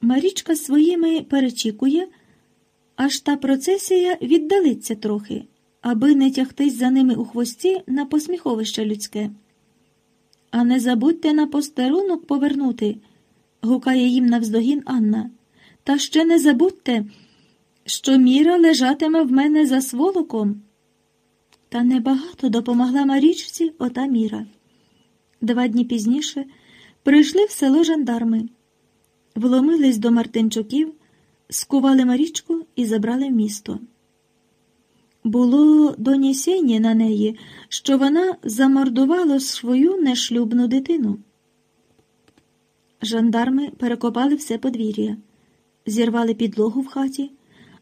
Марічка своїми перечікує, аж та процесія віддалиться трохи, аби не тягтись за ними у хвості на посміховище людське. А не забудьте на постерунок повернути, гукає їм навздогін Анна. Та ще не забудьте, що міра лежатиме в мене за сволоком. Та небагато допомогла Марічці ота міра. Два дні пізніше прийшли в село жандарми, вломились до Мартинчуків, скували Марічку і забрали в місто. Було донесення на неї, що вона замордувала свою нешлюбну дитину. Жандарми перекопали все подвір'я, зірвали підлогу в хаті,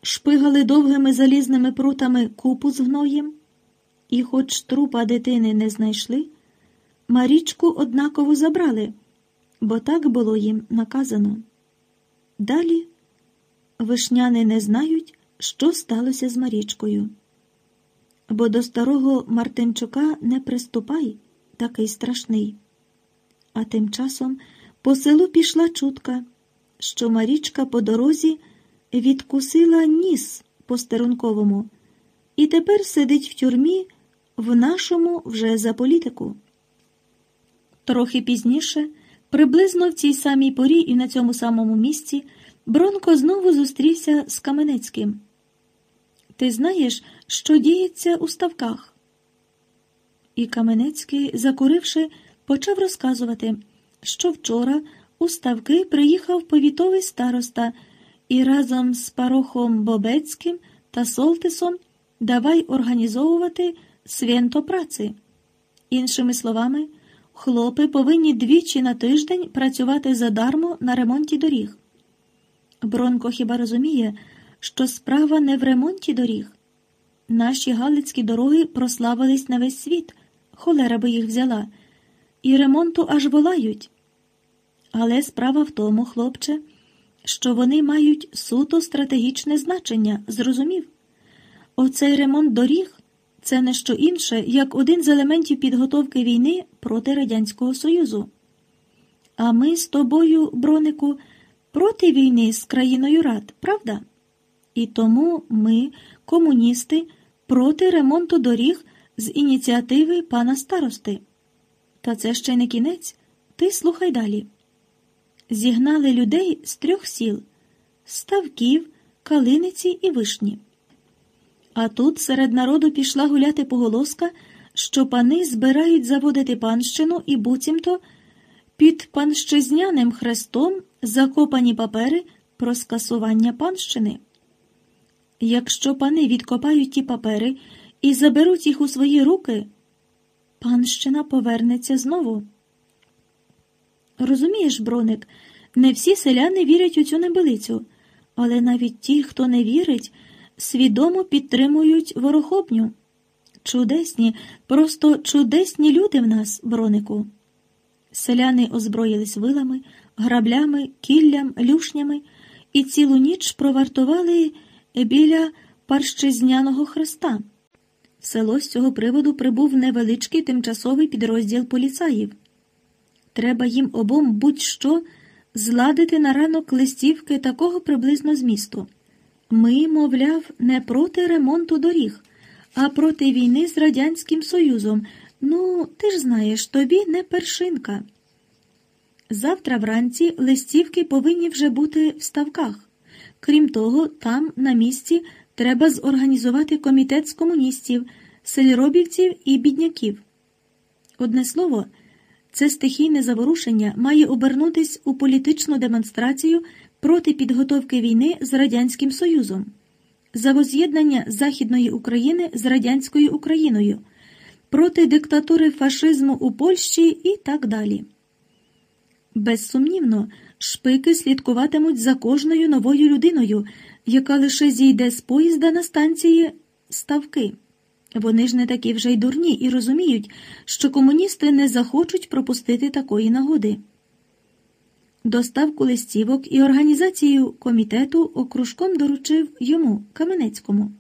шпигали довгими залізними прутами купу з гноєм, і, хоч трупа дитини не знайшли, Марічку однаково забрали, бо так було їм наказано. Далі вишняни не знають, що сталося з Марічкою. Бо до старого Мартинчука не приступай, такий страшний. А тим часом по селу пішла чутка, що Марічка по дорозі відкусила ніс по стерунковому і тепер сидить в тюрмі в нашому вже за політику. Трохи пізніше, приблизно в цій самій порі і на цьому самому місці, Бронко знову зустрівся з Каменецьким. Ти знаєш, що діється у ставках? І Каменецький, закуривши, почав розказувати, що вчора у ставки приїхав повітовий староста і разом з парохом Бобецьким та Солтисом давай організовувати свято праці. Іншими словами, хлопи повинні двічі на тиждень працювати задармо на ремонті доріг. Бронко хіба розуміє, що справа не в ремонті доріг. Наші галицькі дороги прославились на весь світ, холера би їх взяла, і ремонту аж волають. Але справа в тому, хлопче, що вони мають суто стратегічне значення, зрозумів? Оцей ремонт доріг це не що інше, як один з елементів підготовки війни проти Радянського Союзу. А ми з тобою, бронику, проти війни з країною рад, правда? І тому ми, комуністи, проти ремонту доріг з ініціативи пана старости. Та це ще не кінець. Ти слухай далі. Зігнали людей з трьох сіл ставків, калиниці і вишні. А тут серед народу пішла гуляти поголоска, що пани збирають заводити панщину і буцімто під панщезняним хрестом закопані папери про скасування панщини. Якщо пани відкопають ті папери і заберуть їх у свої руки, панщина повернеться знову. Розумієш, броник, не всі селяни вірять у цю небелицю, але навіть ті, хто не вірить, свідомо підтримують ворохобню. Чудесні, просто чудесні люди в нас, бронику. Селяни озброїлись вилами, граблями, кіллям, люшнями і цілу ніч провартували біля парщезняного хреста. В село з цього приводу прибув невеличкий тимчасовий підрозділ поліцаїв. Треба їм обом будь-що зладити на ранок листівки такого приблизно змісту. Ми, мовляв, не проти ремонту доріг, а проти війни з Радянським Союзом. Ну, ти ж знаєш, тобі не першинка. Завтра вранці листівки повинні вже бути в ставках. Крім того, там, на місці, треба зорганізувати комітет з комуністів, селіробівців і бідняків. Одне слово, це стихійне заворушення має обернутись у політичну демонстрацію проти підготовки війни з Радянським Союзом, за воз'єднання Західної України з радянською Україною, проти диктатури фашизму у Польщі і так далі. Безсумнівно, шпики слідкуватимуть за кожною новою людиною, яка лише зійде з поїзда на станції ставки. Вони ж не такі вже й дурні і розуміють, що комуністи не захочуть пропустити такої нагоди. Доставку листівок і організацію комітету окружком доручив йому, Каменецькому.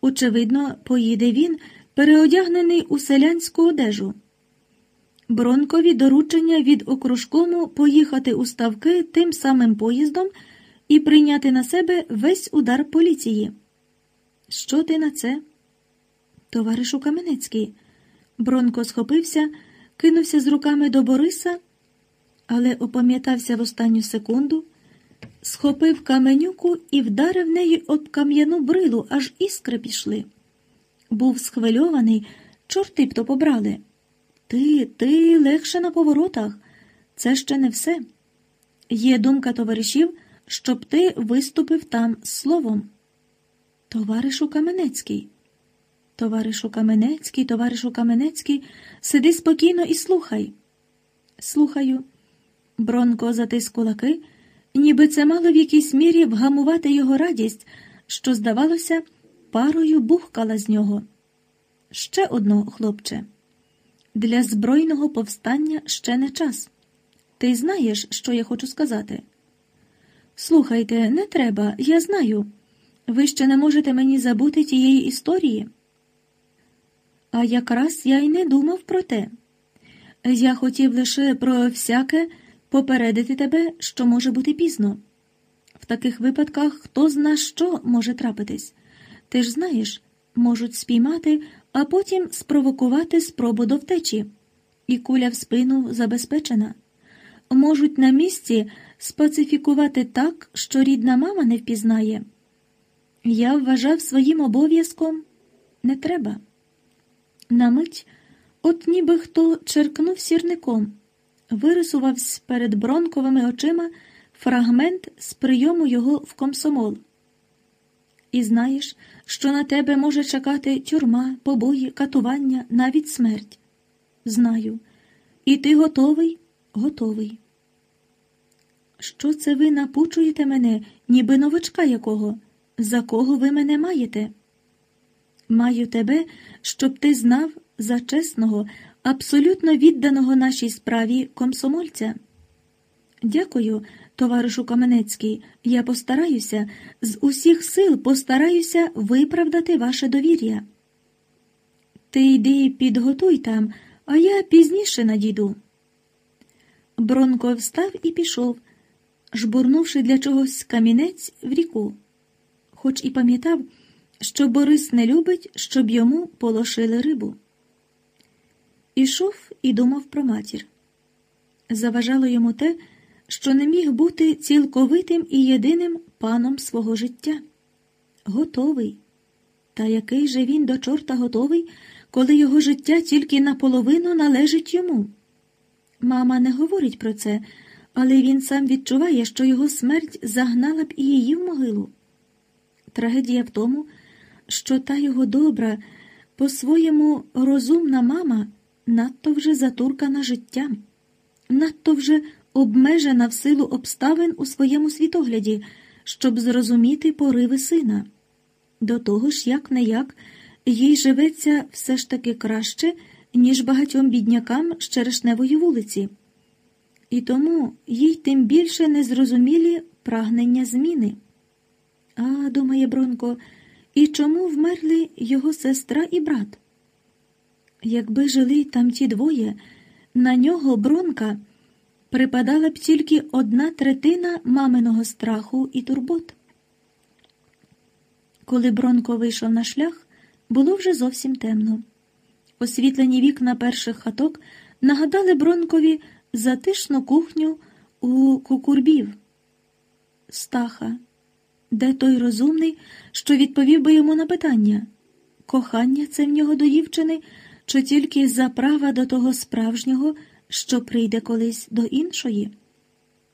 Очевидно, поїде він, переодягнений у селянську одежу. Бронкові доручення від окружкому поїхати у ставки тим самим поїздом і прийняти на себе весь удар поліції. Що ти на це? Товаришу Каменецький. Бронко схопився, кинувся з руками до Бориса, але опам'ятався в останню секунду, схопив каменюку і вдарив нею об кам'яну брилу, аж іскри пішли. Був схвильований, чорти б то побрали. Ти, ти легше на поворотах. Це ще не все. Є думка товаришів, щоб ти виступив там словом. Товаришу Каменецький. Товаришу Каменецький, товаришу Каменецький, сиди спокійно і слухай. Слухаю. Бронко затис кулаки, ніби це мало в якійсь мірі вгамувати його радість, що, здавалося, парою бухкала з нього. Ще одно, хлопче. Для збройного повстання ще не час. Ти знаєш, що я хочу сказати? Слухайте, не треба, я знаю. Ви ще не можете мені забути тієї історії. А якраз я й не думав про те. Я хотів лише про всяке попередити тебе, що може бути пізно. В таких випадках хто зна що може трапитись. Ти ж знаєш, можуть спіймати, а потім спровокувати спробу до втечі, і куля в спину забезпечена. Можуть на місці спацифікувати так, що рідна мама не впізнає. Я вважав своїм обов'язком не треба. На мить, от ніби хто черкнув сірником, вирисувався перед бронковими очима фрагмент з прийому його в комсомол. І знаєш, що на тебе може чекати тюрма, побої, катування, навіть смерть. Знаю. І ти готовий? Готовий. Що це ви напучуєте мене, ніби новичка якого? За кого ви мене маєте? Маю тебе, щоб ти знав за чесного, абсолютно відданого нашій справі комсомольця. Дякую, товаришу Каменецький. Я постараюся, з усіх сил постараюся виправдати ваше довір'я. Ти йди підготуй там, а я пізніше надійду. Бронко встав і пішов, жбурнувши для чогось камінець в ріку, хоч і пам'ятав, що Борис не любить, щоб йому полошили рибу. Ішов і думав про матір. Заважало йому те, що не міг бути цілковитим і єдиним паном свого життя. Готовий. Та який же він до чорта готовий, коли його життя тільки наполовину належить йому? Мама не говорить про це, але він сам відчуває, що його смерть загнала б і її в могилу. Трагедія в тому, що та його добра, по-своєму розумна мама надто вже затуркана життям, надто вже обмежена в силу обставин у своєму світогляді, щоб зрозуміти пориви сина. До того ж, як не як, їй живеться все ж таки краще, ніж багатьом біднякам з черешневої вулиці. І тому їй тим більше незрозумілі прагнення зміни. А, думає Бронко, і чому вмерли його сестра і брат? Якби жили там ті двоє, на нього Бронка припадала б тільки одна третина маминого страху і турбот. Коли Бронко вийшов на шлях, було вже зовсім темно. Освітлені вікна перших хаток нагадали Бронкові затишну кухню у кукурбів. Стаха, де той розумний, що відповів би йому на питання кохання це в нього до дівчини, чи тільки заправа до того справжнього, що прийде колись до іншої?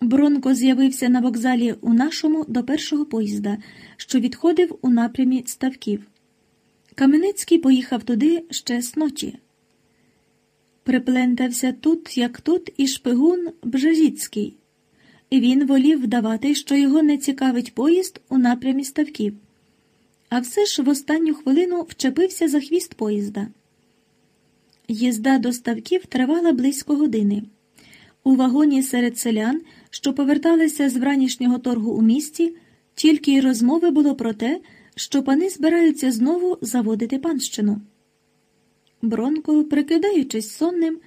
Бронко з'явився на вокзалі у нашому до першого поїзда, що відходив у напрямі ставків. Каменецький поїхав туди ще з ночі. Приплентався тут, як тут, і шпигун Бжежіцький. Він волів вдавати, що його не цікавить поїзд у напрямі ставків. А все ж в останню хвилину вчепився за хвіст поїзда. Їзда до ставків тривала близько години. У вагоні серед селян, що поверталися з вранішнього торгу у місті, тільки й розмови було про те, що пани збираються знову заводити панщину. Бронко, прикидаючись сонним,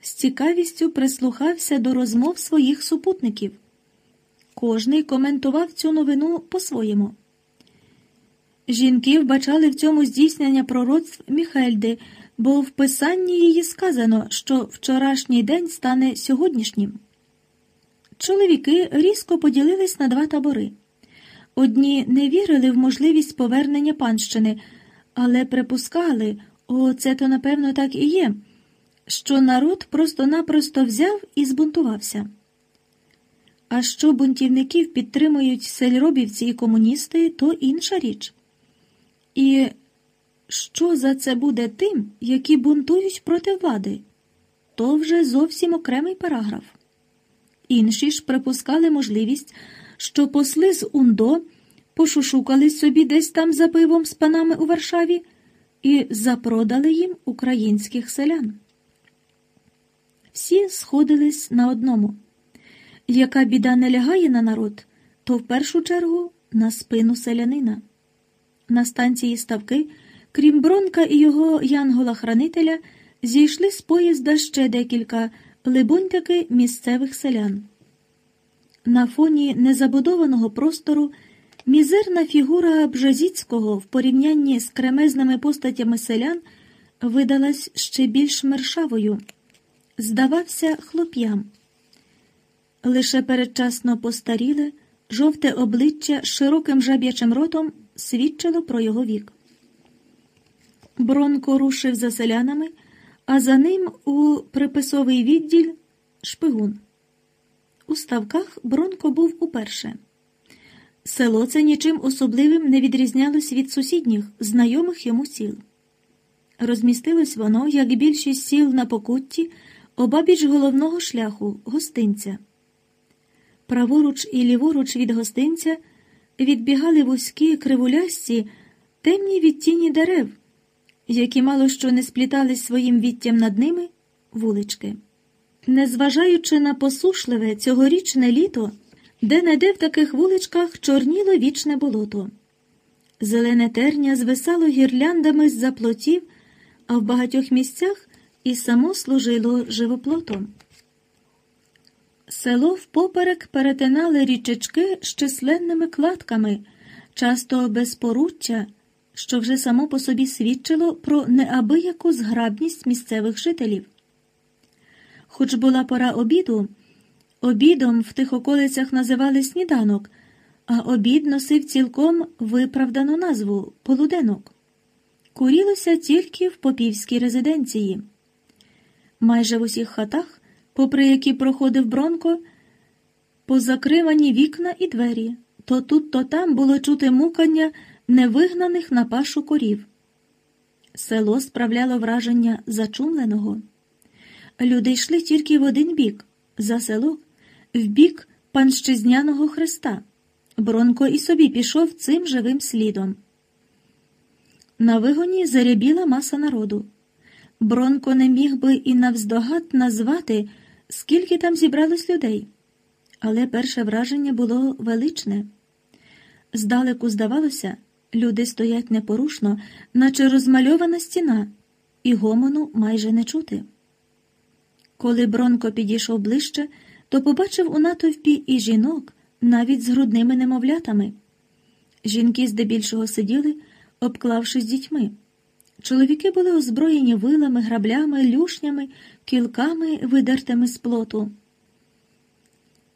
з цікавістю прислухався до розмов своїх супутників. Кожний коментував цю новину по-своєму. Жінки вбачали в цьому здійснення пророцтв Міхельди, бо в писанні її сказано, що вчорашній день стане сьогоднішнім. Чоловіки різко поділились на два табори. Одні не вірили в можливість повернення панщини, але припускали, о, це то напевно так і є, що народ просто-напросто взяв і збунтувався. А що бунтівників підтримують сельробівці і комуністи, то інша річ. І що за це буде тим, які бунтують проти влади? То вже зовсім окремий параграф. Інші ж припускали можливість, що посли з Ундо пошушукались собі десь там за пивом з панами у Варшаві і запродали їм українських селян. Всі сходились на одному. Яка біда не лягає на народ, то в першу чергу на спину селянина. На станції ставки, крім Бронка і його янгола-хранителя, зійшли з поїзда ще декілька либонь-таки місцевих селян. На фоні незабудованого простору мізерна фігура Бжазіцького в порівнянні з кремезними постатями селян видалась ще більш мершавою, здавався хлоп'ям. Лише передчасно постаріле, жовте обличчя з широким жаб'ячим ротом свідчило про його вік. Бронко рушив за селянами, а за ним у приписовий відділь шпигун. У ставках Бронко був уперше. Село це нічим особливим не відрізнялось від сусідніх, знайомих йому сіл. Розмістилось воно, як більшість сіл на покутті, обабіч головного шляху гостинця. Праворуч і ліворуч від гостинця відбігали вузькі кривулясті, темні відтіні дерев, які мало що не сплітались своїм віттям над ними вулички. Незважаючи на посушливе цьогорічне літо, де неде в таких вуличках чорніло вічне болото. Зелене терня звисало гірляндами з заплотів, а в багатьох місцях і само служило живоплотом. Село впоперек перетинали річечки з численними кладками, часто без поруччя, що вже само по собі свідчило про неабияку зграбність місцевих жителів. Хоч була пора обіду, обідом в тих околицях називали сніданок, а обід носив цілком виправдану назву полуденок. Курілося тільки в попівській резиденції. Майже в усіх хатах попри які проходив Бронко, позакривані вікна і двері. То тут, то там було чути мукання невигнаних на пашу корів. Село справляло враження зачумленого. Люди йшли тільки в один бік, за село, в бік панщизняного хреста. Бронко і собі пішов цим живим слідом. На вигоні зарябіла маса народу. Бронко не міг би і навздогад назвати скільки там зібралось людей, але перше враження було величне. Здалеку здавалося, люди стоять непорушно, наче розмальована стіна, і гомону майже не чути. Коли Бронко підійшов ближче, то побачив у натовпі і жінок, навіть з грудними немовлятами. Жінки здебільшого сиділи, обклавшись дітьми. Чоловіки були озброєні вилами, граблями, люшнями, кілками, видертими з плоту.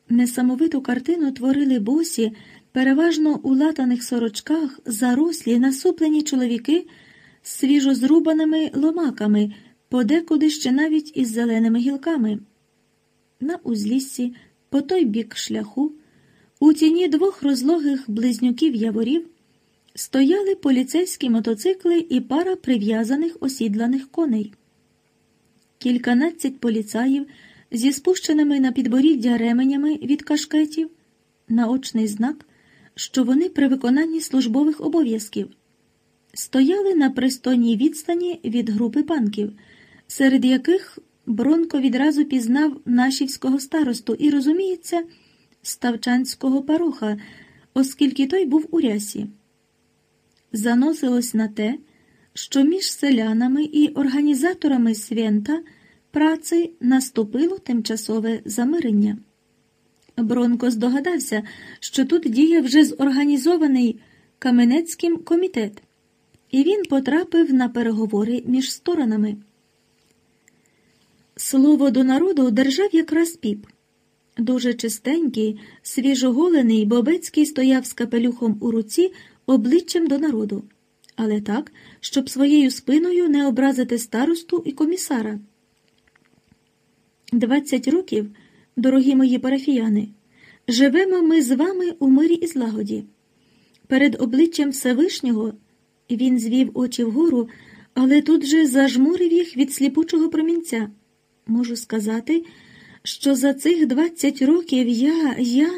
Несамовиту картину творили босі, переважно у латаних сорочках, зарослі, насуплені чоловіки з свіжозрубаними ломаками, подекуди ще навіть із зеленими гілками. На узліссі, по той бік шляху, у тіні двох розлогих близнюків яворів стояли поліцейські мотоцикли і пара прив'язаних осідланих коней. Кільканадцять поліцаїв зі спущеними на підборіддя ременями від кашкетів, наочний знак, що вони при виконанні службових обов'язків стояли на пристойній відстані від групи панків, серед яких Бронко відразу пізнав нашівського старосту і, розуміється, ставчанського пароха, оскільки той був у рясі заносилось на те, що між селянами і організаторами свята праці наступило тимчасове замирення. Бронко здогадався, що тут діє вже зорганізований Каменецьким комітет, і він потрапив на переговори між сторонами. Слово до народу держав якраз піп. Дуже чистенький, свіжоголений Бобецький стояв з капелюхом у руці обличчям до народу, але так, щоб своєю спиною не образити старосту і комісара. Двадцять років, дорогі мої парафіяни, живемо ми з вами у мирі і злагоді. Перед обличчям Всевишнього він звів очі вгору, але тут же зажмурив їх від сліпучого промінця. Можу сказати, що за цих двадцять років я, я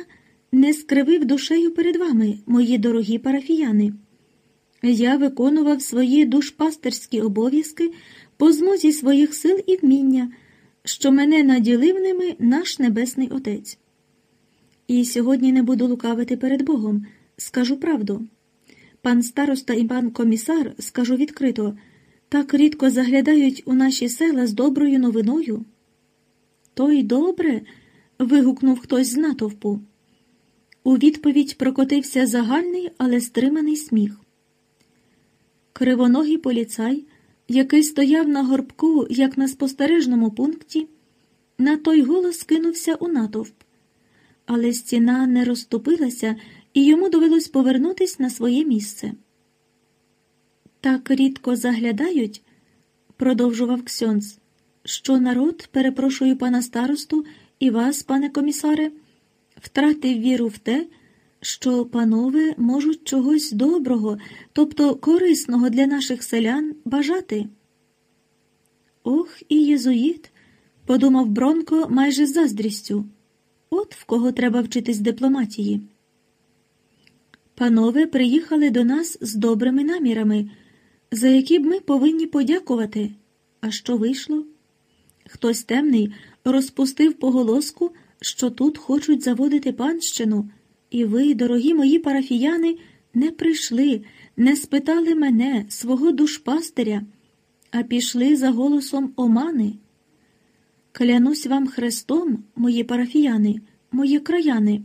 не скривив душею перед вами, мої дорогі парафіяни. Я виконував свої душпастерські обов'язки по змозі своїх сил і вміння, що мене наділив ними наш Небесний Отець. І сьогодні не буду лукавити перед Богом, скажу правду. Пан староста і пан комісар, скажу відкрито, так рідко заглядають у наші села з доброю новиною. То й добре. вигукнув хтось з натовпу. У відповідь прокотився загальний, але стриманий сміх. Кривоногий поліцай, який стояв на горбку, як на спостережному пункті, на той голос кинувся у натовп, але стіна не розступилася, і йому довелось повернутись на своє місце. Так рідко заглядають, продовжував Ксьонц, що народ, перепрошую пана старосту і вас, пане комісаре, втратив віру в те, що панове можуть чогось доброго, тобто корисного для наших селян бажати. Ох, і єзуїт, подумав Бронко майже з заздрістю. От в кого треба вчитись дипломатії. Панове приїхали до нас з добрими намірами, за які б ми повинні подякувати. А що вийшло? Хтось темний розпустив поголоску, що тут хочуть заводити панщину, і ви, дорогі мої парафіяни, не прийшли, не спитали мене, свого душпастиря, а пішли за голосом омани. Клянусь вам Христом, мої парафіяни, мої краяни,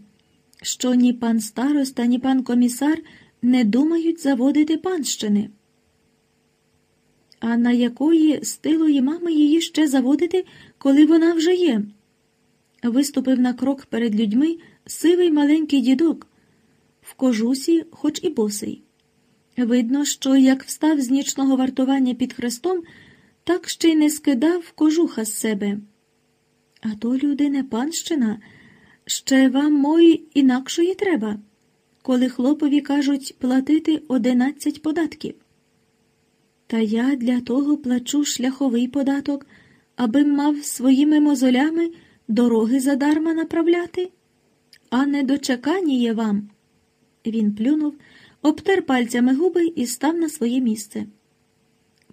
що ні пан староста, ні пан комісар не думають заводити панщини. А на якої стилої мами її ще заводити, коли вона вже є? Виступив на крок перед людьми сивий маленький дідок, в кожусі, хоч і босий. Видно, що як встав з нічного вартування під хрестом, так ще й не скидав кожуха з себе. А то, люди, не панщина, ще вам мої інакшої треба, коли хлопові кажуть платити одинадцять податків. Та я для того плачу шляховий податок, аби мав своїми мозолями дороги задарма направляти, а не дочеканіє вам. Він плюнув, обтер пальцями губи і став на своє місце.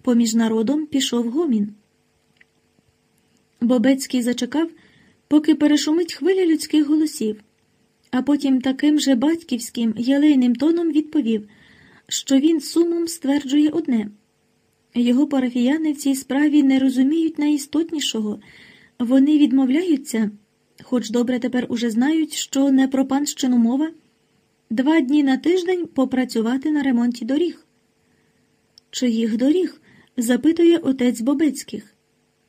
Поміж народом пішов гомін. Бобецький зачекав, поки перешумить хвиля людських голосів, а потім таким же батьківським єлейним тоном відповів, що він сумом стверджує одне. Його парафіяни в цій справі не розуміють найістотнішого. Вони відмовляються, хоч добре тепер уже знають, що не про панщину мова, два дні на тиждень попрацювати на ремонті доріг. Чиїх доріг? запитує отець Бобецьких.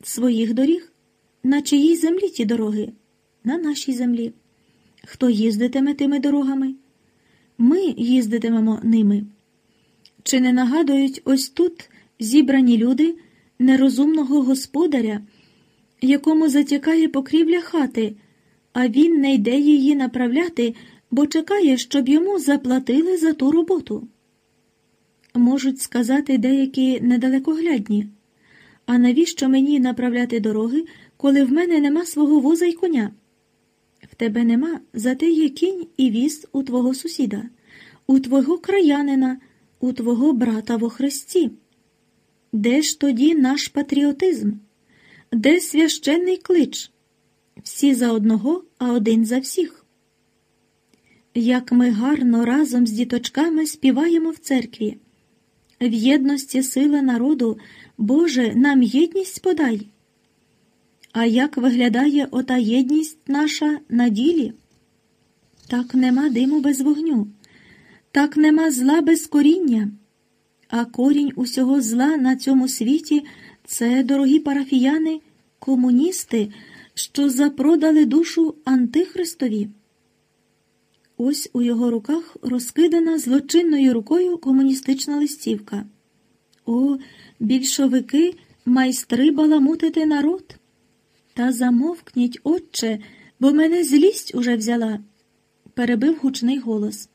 Своїх доріг? На чиїй землі ті дороги? На нашій землі. Хто їздитиме тими дорогами? Ми їздитимемо ними. Чи не нагадують ось тут зібрані люди нерозумного господаря, якому затікає покрівля хати, а він не йде її направляти, бо чекає, щоб йому заплатили за ту роботу. Можуть сказати деякі недалекоглядні. А навіщо мені направляти дороги, коли в мене нема свого воза й коня? В тебе нема, зате є кінь і віз у твого сусіда, у твого краянина, у твого брата во Христі. Де ж тоді наш патріотизм? Де священний клич? Всі за одного, а один за всіх. Як ми гарно разом з діточками співаємо в церкві. В єдності сила народу, Боже, нам єдність подай. А як виглядає ота єдність наша на ділі? Так нема диму без вогню, так нема зла без коріння, а корінь усього зла на цьому світі це, дорогі парафіяни, комуністи, що запродали душу Антихристові. Ось у його руках розкидана злочинною рукою комуністична листівка. О, більшовики, майстри баламутити народ. Та замовкніть, отче, бо мене злість уже взяла, перебив гучний голос.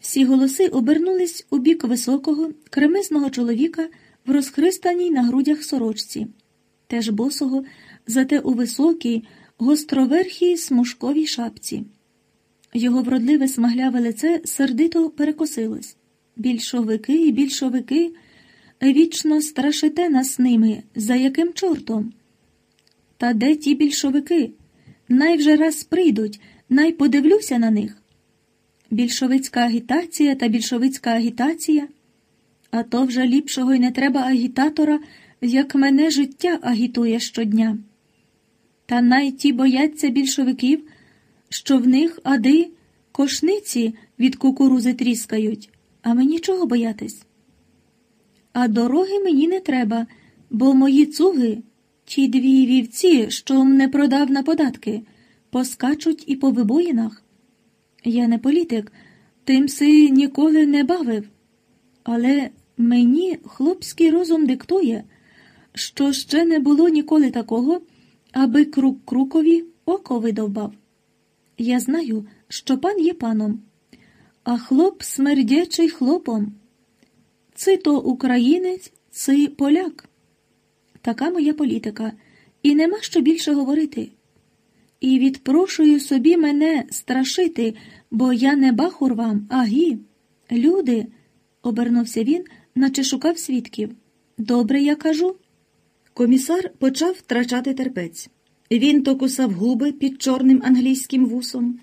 Всі голоси обернулись у бік високого, кремезного чоловіка в розхристаній на грудях сорочці, теж босого, зате у високій, гостроверхій смужковій шапці. Його вродливе смагляве лице сердито перекосилось. Більшовики і більшовики вічно страшите нас ними, за яким чортом? Та де ті більшовики? Най вже раз прийдуть, най подивлюся на них. Більшовицька агітація та більшовицька агітація. А то вже ліпшого й не треба агітатора, як мене життя агітує щодня. Та най ті бояться більшовиків, що в них ади кошниці від кукурузи тріскають, а мені чого боятись? А дороги мені не треба, бо мої цуги, ті дві вівці, що мене продав на податки, поскачуть і по вибоїнах. Я не політик, тим си ніколи не бавив. Але мені хлопський розум диктує, що ще не було ніколи такого, аби крук крукові око видовбав. Я знаю, що пан є паном, а хлоп смердячий хлопом. Ци то українець, ци поляк. Така моя політика, і нема що більше говорити. І відпрошую собі мене страшити, бо я не бахур вам, а гі. Люди, обернувся він, наче шукав свідків. Добре, я кажу. Комісар почав втрачати терпець. Він то кусав губи під чорним англійським вусом,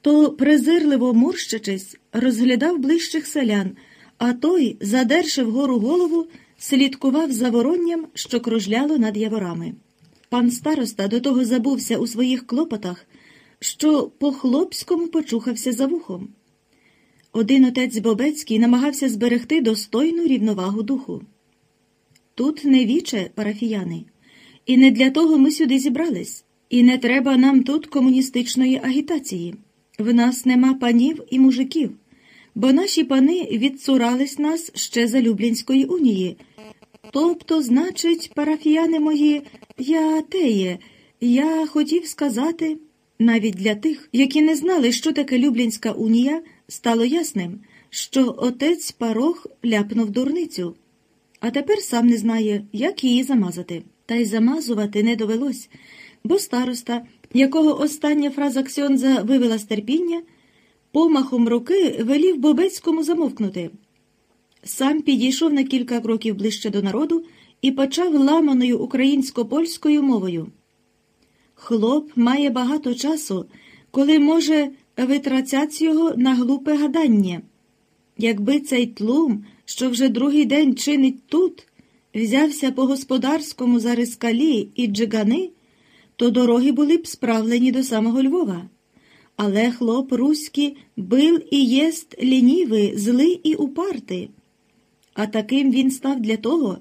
то, презирливо морщачись, розглядав ближчих селян, а той, задерши вгору голову, слідкував за воронням, що кружляло над яворами. Пан староста до того забувся у своїх клопотах, що по хлопському почухався за вухом. Один отець Бобецький намагався зберегти достойну рівновагу духу. Тут не віче, парафіяни, і не для того ми сюди зібрались, і не треба нам тут комуністичної агітації. В нас нема панів і мужиків, бо наші пани відцурались нас ще за Люблінської унії. Тобто, значить, парафіяни мої, я теє, я хотів сказати, навіть для тих, які не знали, що таке Люблінська унія, стало ясним, що отець парох ляпнув дурницю, а тепер сам не знає, як її замазати. Та й замазувати не довелось, бо староста, якого остання фраза Ксьонза вивела з терпіння, помахом руки велів Бобецькому замовкнути. Сам підійшов на кілька кроків ближче до народу і почав ламаною українсько-польською мовою. Хлоп має багато часу, коли може витрацять його на глупе гадання. Якби цей тлум, що вже другий день чинить тут, взявся по господарському за рискалі і джигани, то дороги були б справлені до самого Львова. Але хлоп руський бил і єст лінівий, злий і упартий. А таким він став для того,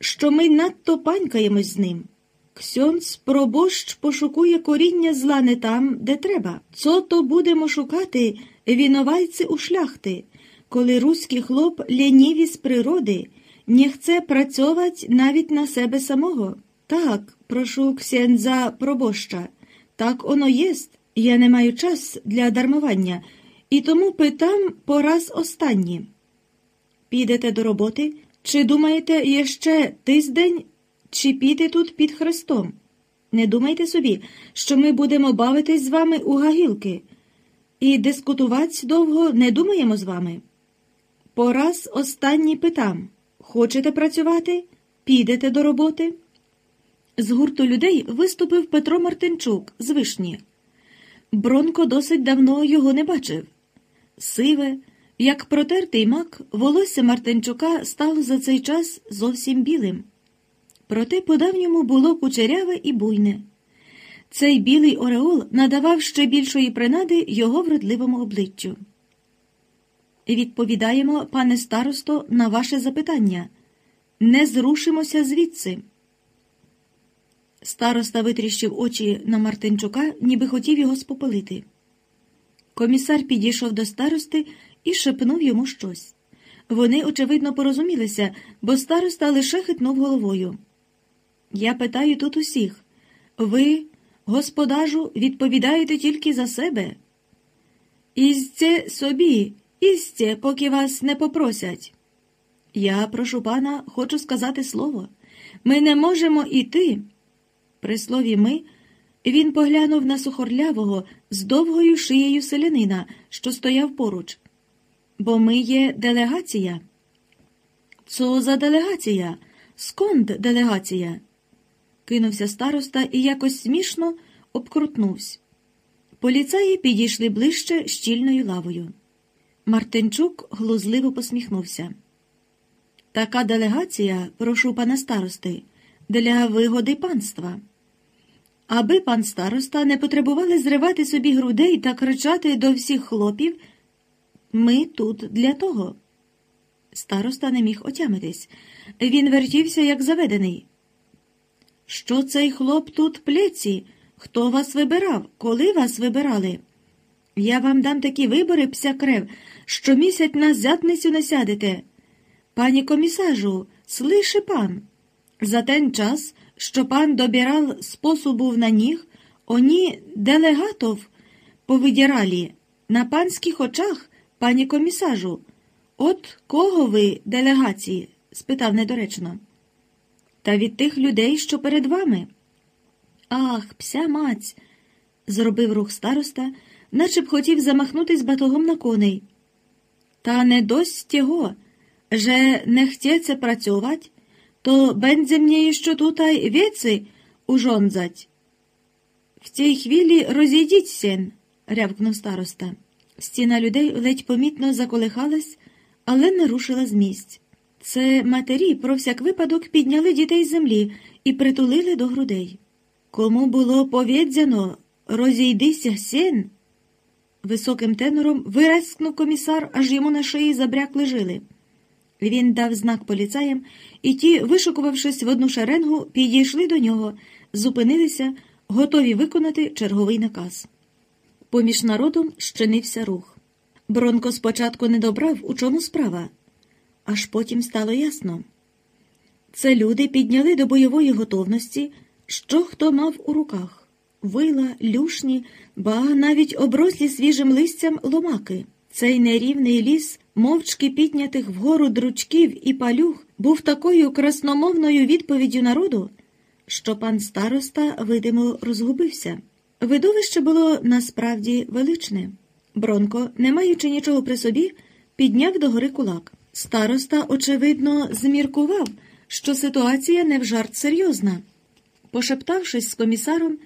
що ми надто панькаємось з ним. Ксьонц пробощ пошукує коріння зла не там, де треба. Цо то будемо шукати вінувальці у шляхти, коли руський хлоп лініві з природи не chce працьовать навіть на себе самого. Так, прошу ксенза пробоща, так оно єст. Я не маю час для дармування, і тому питам по раз останні. Підете до роботи, чи думаєте ще тиждень, чи піти тут під Христом? Не думайте собі, що ми будемо бавитись з вами у гагілки, і дискутувати довго не думаємо з вами. По раз останній питам. Хочете працювати? Підете до роботи? З гурту людей виступив Петро Мартинчук з вишні. Бронко досить давно його не бачив. Сиве, як протертий мак, волосся Мартинчука стало за цей час зовсім білим. Проте по-давньому було кучеряве і буйне. Цей білий ореол надавав ще більшої принади його вродливому обличчю. Відповідаємо, пане старосто, на ваше запитання. Не зрушимося звідси. Староста витріщив очі на Мартинчука, ніби хотів його спопалити. Комісар підійшов до старости і шепнув йому щось. Вони, очевидно, порозумілися, бо староста лише хитнув головою. Я питаю тут усіх ви, господаржу, відповідаєте тільки за себе. Ізце собі, ізце, поки вас не попросять. Я, прошу пана, хочу сказати слово. Ми не можемо іти. При слові ми він поглянув на сухорлявого з довгою шиєю селянина, що стояв поруч. Бо ми є делегація. Цо за делегація? Сконд делегація? Кинувся староста і якось смішно обкрутнувся. Поліцаї підійшли ближче щільною лавою. Мартинчук глузливо посміхнувся. Така делегація, прошу пана старости, для вигоди панства. Аби пан староста не потребували зривати собі грудей та кричати до всіх хлопів, ми тут для того. Староста не міг отямитись. Він вертівся, як заведений. Що цей хлоп тут плеці? Хто вас вибирав? Коли вас вибирали? Я вам дам такі вибори, пся крев, що місяць на зятницю не сядете. Пані комісажу, слиши пан. За ten час, що пан добирал способу на них, они делегатов повидіралі на панських очах, пані комісажу. От кого ви, делегації? спитав недоречно. Та від тих людей, що перед вами. Ах, пся маць, зробив рух староста, наче б хотів замахнутись батогом на коней. Та не дось тього, że не chcecie працювати, то będzie mnie що tutaj віці ужонзать. В цій хвилі розійдіться, рявкнув староста. Стіна людей ледь помітно заколихалась, але не рушила з місць. Це матері про всяк випадок підняли дітей з землі і притулили до грудей. Кому було повідзяно, розійдися сін? Високим тенором виразкнув комісар, аж йому на шиї забрякли жили. Він дав знак поліцаям, і ті, вишукувавшись в одну шеренгу, підійшли до нього, зупинилися, готові виконати черговий наказ. Поміж народом щинився рух. Бронко спочатку не добрав, у чому справа, аж потім стало ясно. Це люди підняли до бойової готовності, що хто мав у руках вила, люшні, ба навіть оброслі свіжим листям ломаки. Цей нерівний ліс мовчки піднятих вгору дручків і палюх був такою красномовною відповіддю народу, що пан староста, видимо, розгубився. Видовище було насправді величне. Бронко, не маючи нічого при собі, підняв догори кулак. Староста, очевидно, зміркував, що ситуація не в жарт серйозна. Пошептавшись з комісаром,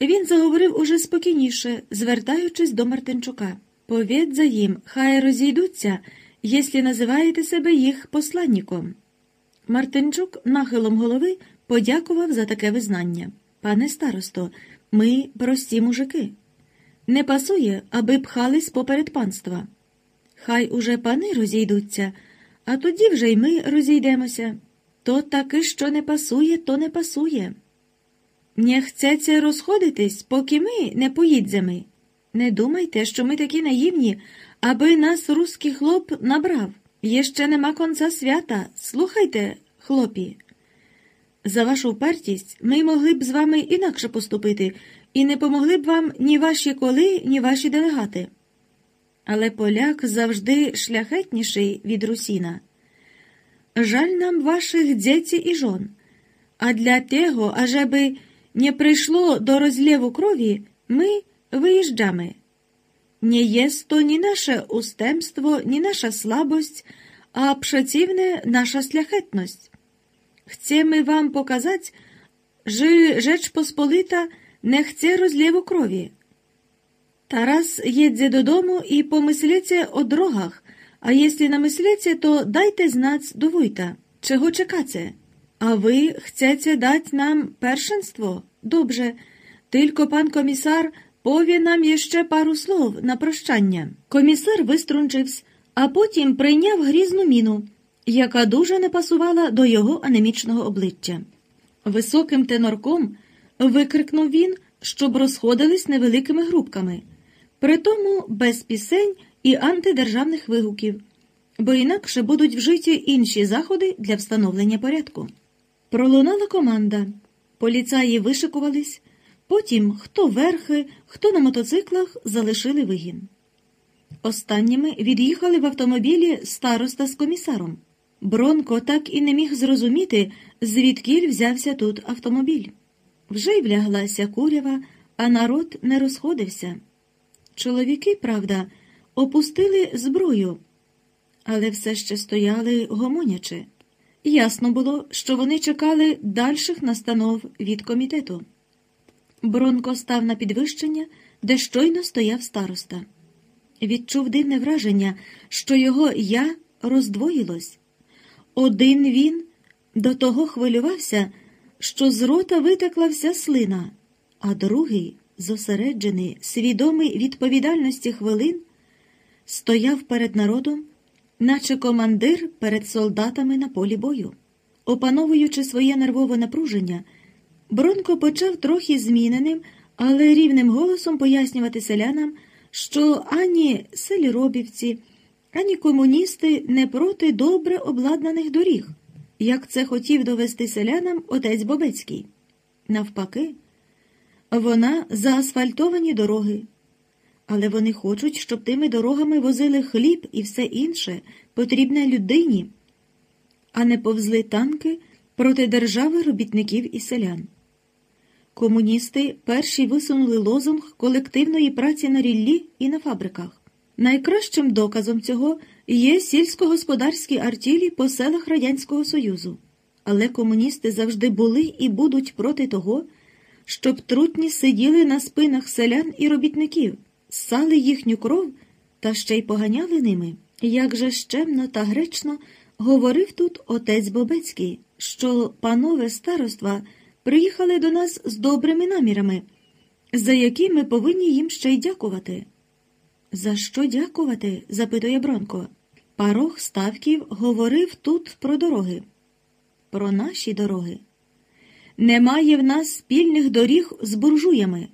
він заговорив уже спокійніше, звертаючись до Мартинчука. Повідь за їм, хай розійдуться, якщо називаєте себе їх посланником. Мартинчук нахилом голови подякував за таке визнання. Пане старосто, ми прості мужики. Не пасує, аби пхались поперед панства. Хай уже пани розійдуться, а тоді вже й ми розійдемося. То таки, що не пасує, то не пасує. Не хцеться розходитись, поки ми не поїдзями. Не думайте, що ми такі наївні, аби нас руський хлоп набрав. Є ще нема конца свята. Слухайте, хлопі. За вашу впертість ми могли б з вами інакше поступити, і не помогли б вам ні ваші коли, ні ваші делегати. Але поляк завжди шляхетніший від русіна. Жаль нам ваших дєці і жон, а для того, ажеби не прийшло до розлєву крові, ми виїжджamy. Nie jest to ni nasze ustępstwo, ni nasza słabość, a przeciwnie nasza szlachetność. Chcemy wam pokazać, że Rzeczpospolita nie chce rozlewu krwi. Teraz jedzie do domu i pomyślecie o drogach, a jeśli namyślecie, to dajcie znać do wójta, czego czekacie. А ви chcecie дать нам першенство? Добре, тільки пан комісар пові нам іще пару слов на прощання. Комісар виструнчився, а потім прийняв грізну міну, яка дуже не пасувала до його анемічного обличчя. Високим тенорком викрикнув він, щоб розходились невеликими групками, притому без пісень і антидержавних вигуків, бо інакше будуть вжиті інші заходи для встановлення порядку. Пролунала команда. Поліцаї вишикувались, потім хто верхи, хто на мотоциклах залишили вигін. Останніми від'їхали в автомобілі староста з комісаром. Бронко так і не міг зрозуміти, звідкіль взявся тут автомобіль. Вже й вляглася курява, а народ не розходився. Чоловіки, правда, опустили зброю, але все ще стояли гомонячи. Ясно було, що вони чекали дальших настанов від комітету. Бронко став на підвищення, де щойно стояв староста. Відчув дивне враження, що його я роздвоїлось. Один він до того хвилювався, що з рота витекла вся слина, а другий, зосереджений, свідомий відповідальності хвилин, стояв перед народом, наче командир перед солдатами на полі бою. Опановуючи своє нервове напруження, Бронко почав трохи зміненим, але рівним голосом пояснювати селянам, що ані селіробівці, ані комуністи не проти добре обладнаних доріг, як це хотів довести селянам отець Бобецький. Навпаки, вона заасфальтовані дороги. Але вони хочуть, щоб тими дорогами возили хліб і все інше потрібне людині, а не повзли танки проти держави робітників і селян. Комуністи перші висунули лозунг колективної праці на ріллі і на фабриках. Найкращим доказом цього є сільськогосподарські артілі по селах Радянського Союзу. Але комуністи завжди були і будуть проти того, щоб трутні сиділи на спинах селян і робітників, ссали їхню кров та ще й поганяли ними. Як же щемно та гречно говорив тут отець Бобецький, що панове староства приїхали до нас з добрими намірами, за які ми повинні їм ще й дякувати. За що дякувати? запитує Бронко. Парох Ставків говорив тут про дороги, про наші дороги. Немає в нас спільних доріг з буржуями,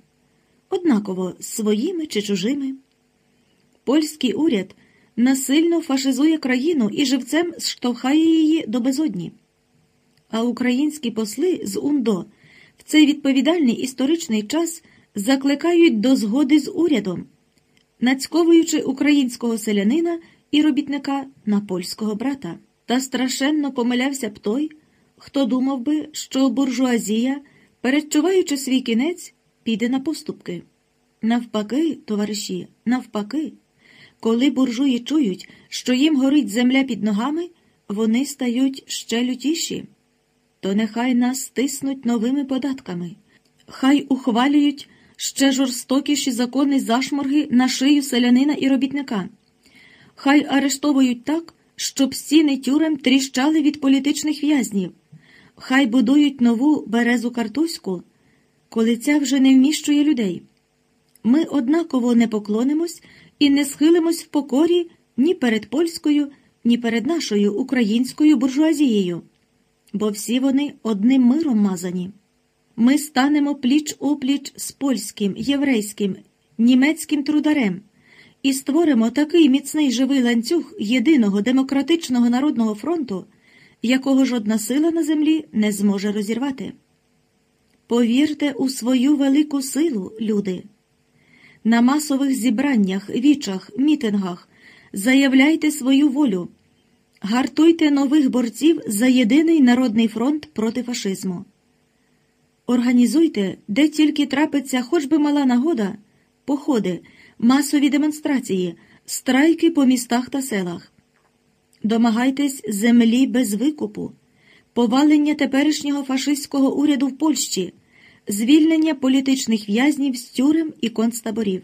однаково своїми чи чужими. Польський уряд насильно фашизує країну і живцем штовхає її до безодні. А українські посли з УНДО в цей відповідальний історичний час закликають до згоди з урядом, нацьковуючи українського селянина і робітника на польського брата. Та страшенно помилявся б той, хто думав би, що буржуазія, передчуваючи свій кінець, піде на поступки. Навпаки, товариші, навпаки, коли буржуї чують, що їм горить земля під ногами, вони стають ще лютіші. То нехай нас стиснуть новими податками, хай ухвалюють ще жорстокіші закони зашморги на шию селянина і робітника, хай арештовують так, щоб стіни тюрем тріщали від політичних в'язнів, хай будують нову березу картузьку, коли ця вже не вміщує людей. Ми однаково не поклонимось і не схилимось в покорі ні перед польською, ні перед нашою українською буржуазією, бо всі вони одним миром мазані. Ми станемо пліч опліч з польським, єврейським, німецьким трударем і створимо такий міцний живий ланцюг єдиного демократичного народного фронту, якого жодна сила на землі не зможе розірвати. Повірте у свою велику силу, люди. На масових зібраннях, вічах, мітингах заявляйте свою волю, гартуйте нових борців за єдиний народний фронт проти фашизму. Організуйте, де тільки трапиться хоч би мала нагода, походи, масові демонстрації, страйки по містах та селах. Домагайтесь землі без викупу, повалення теперішнього фашистського уряду в Польщі, звільнення політичних в'язнів з тюрем і концтаборів.